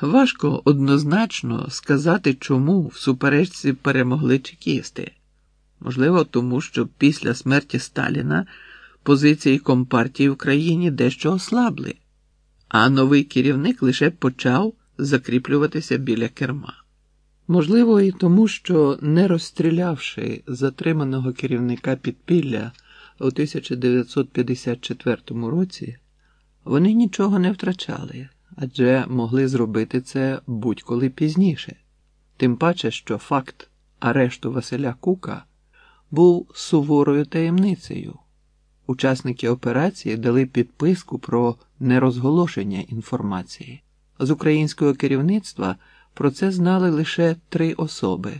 Важко однозначно сказати, чому в суперечці перемогли чекісти. Можливо, тому що після смерті Сталіна позиції Компартії в країні дещо ослабли, а новий керівник лише почав закріплюватися біля керма. Можливо, і тому, що не розстрілявши затриманого керівника підпілля у 1954 році, вони нічого не втрачали, адже могли зробити це будь-коли пізніше. Тим паче, що факт арешту Василя Кука був суворою таємницею. Учасники операції дали підписку про нерозголошення інформації. З українського керівництва про це знали лише три особи: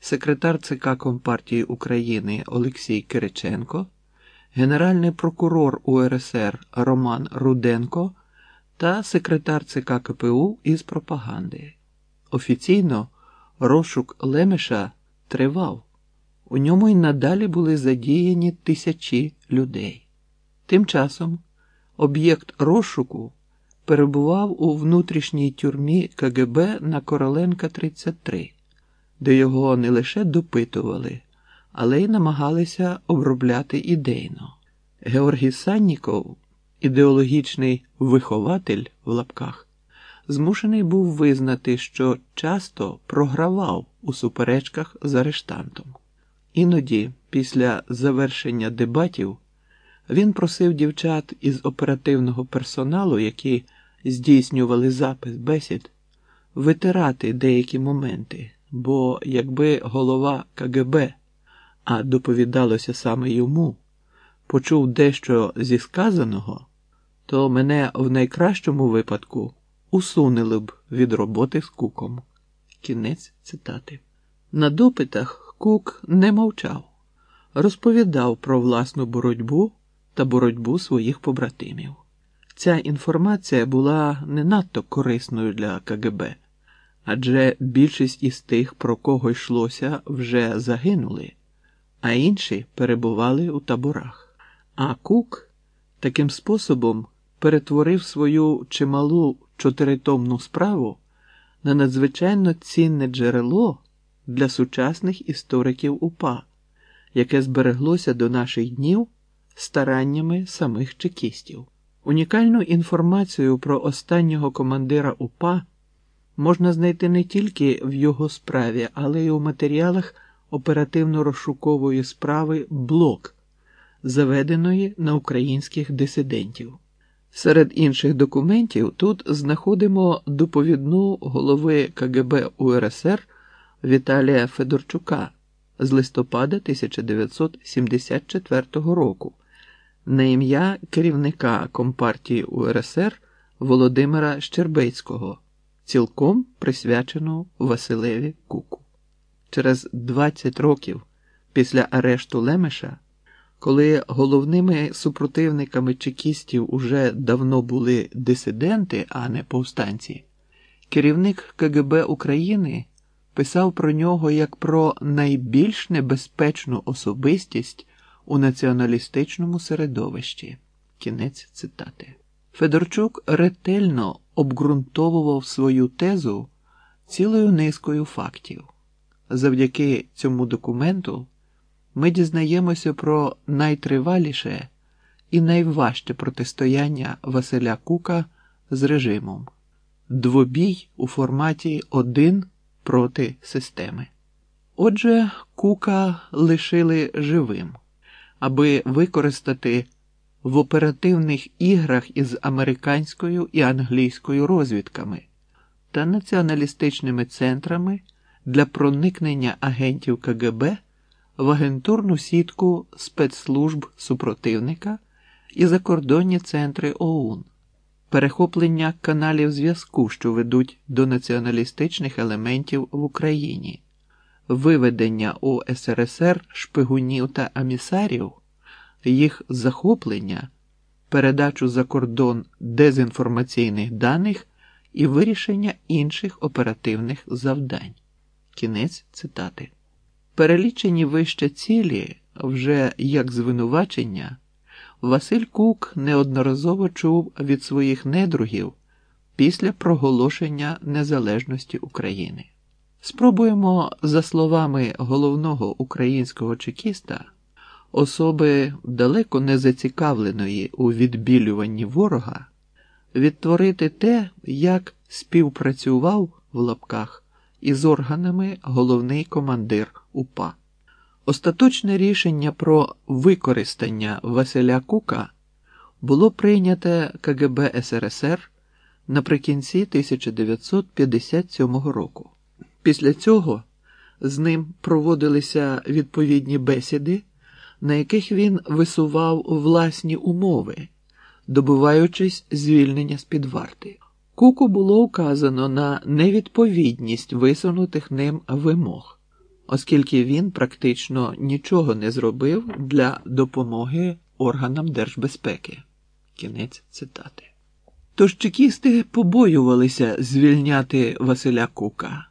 секретар ЦК Компартії України Олексій Кириченко, генеральний прокурор УРСР Роман Руденко та секретар ЦК КПУ із пропаганди. Офіційно розшук Лемеша тривав. У ньому й надалі були задіяні тисячі людей. Тим часом об'єкт розшуку перебував у внутрішній тюрмі КГБ на Короленка 33, де його не лише допитували, але й намагалися обробляти ідейно. Георгій Санніков, ідеологічний вихователь в лапках, змушений був визнати, що часто програвав у суперечках з арештантом. Іноді, після завершення дебатів, він просив дівчат із оперативного персоналу, які здійснювали запис бесід, витирати деякі моменти, бо якби голова КГБ, а доповідалося саме йому, почув дещо зі сказаного, то мене в найкращому випадку усунили б від роботи з куком. Кінець цитати. На допитах Кук не мовчав, розповідав про власну боротьбу та боротьбу своїх побратимів. Ця інформація була не надто корисною для КГБ, адже більшість із тих, про кого йшлося, вже загинули, а інші перебували у таборах. А Кук таким способом перетворив свою чималу чотиритомну справу на надзвичайно цінне джерело для сучасних істориків УПА, яке збереглося до наших днів стараннями самих чекістів. Унікальну інформацію про останнього командира УПА можна знайти не тільки в його справі, але й у матеріалах оперативно-розшукової справи Блок, заведеної на українських дисидентів. Серед інших документів тут знаходимо доповідну голови КГБ УРСР Віталія Федорчука з листопада 1974 року на ім'я керівника Компартії УРСР Володимира Щербецького, цілком присвячену Василеві Куку. Через 20 років після арешту Лемеша, коли головними супротивниками чекістів уже давно були дисиденти, а не повстанці, керівник КГБ України писав про нього як про найбільш небезпечну особистість у націоналістичному середовищі. Кінець цитати. Федорчук ретельно обґрунтовував свою тезу цілою низкою фактів. Завдяки цьому документу ми дізнаємося про найтриваліше і найважче протистояння Василя Кука з режимом двобій у форматі один проти системи. Отже, Кука лишили живим аби використати в оперативних іграх із американською і англійською розвідками та націоналістичними центрами для проникнення агентів КГБ в агентурну сітку спецслужб супротивника і закордонні центри ОУН, перехоплення каналів зв'язку, що ведуть до націоналістичних елементів в Україні виведення у СРСР шпигунів та амісарів, їх захоплення, передачу за кордон дезінформаційних даних і вирішення інших оперативних завдань. Кінець цитати. Перелічені вище цілі, вже як звинувачення, Василь Кук неодноразово чув від своїх недругів після проголошення незалежності України. Спробуємо, за словами головного українського чекіста, особи далеко не зацікавленої у відбілюванні ворога, відтворити те, як співпрацював в лапках із органами головний командир УПА. Остаточне рішення про використання Василя Кука було прийняте КГБ СРСР наприкінці 1957 року. Після цього з ним проводилися відповідні бесіди, на яких він висував власні умови, добиваючись звільнення з під варти. Куку було указано на невідповідність висунутих ним вимог, оскільки він практично нічого не зробив для допомоги органам держбезпеки. Кінець цитати. Тож чекісти побоювалися звільняти Василя Кука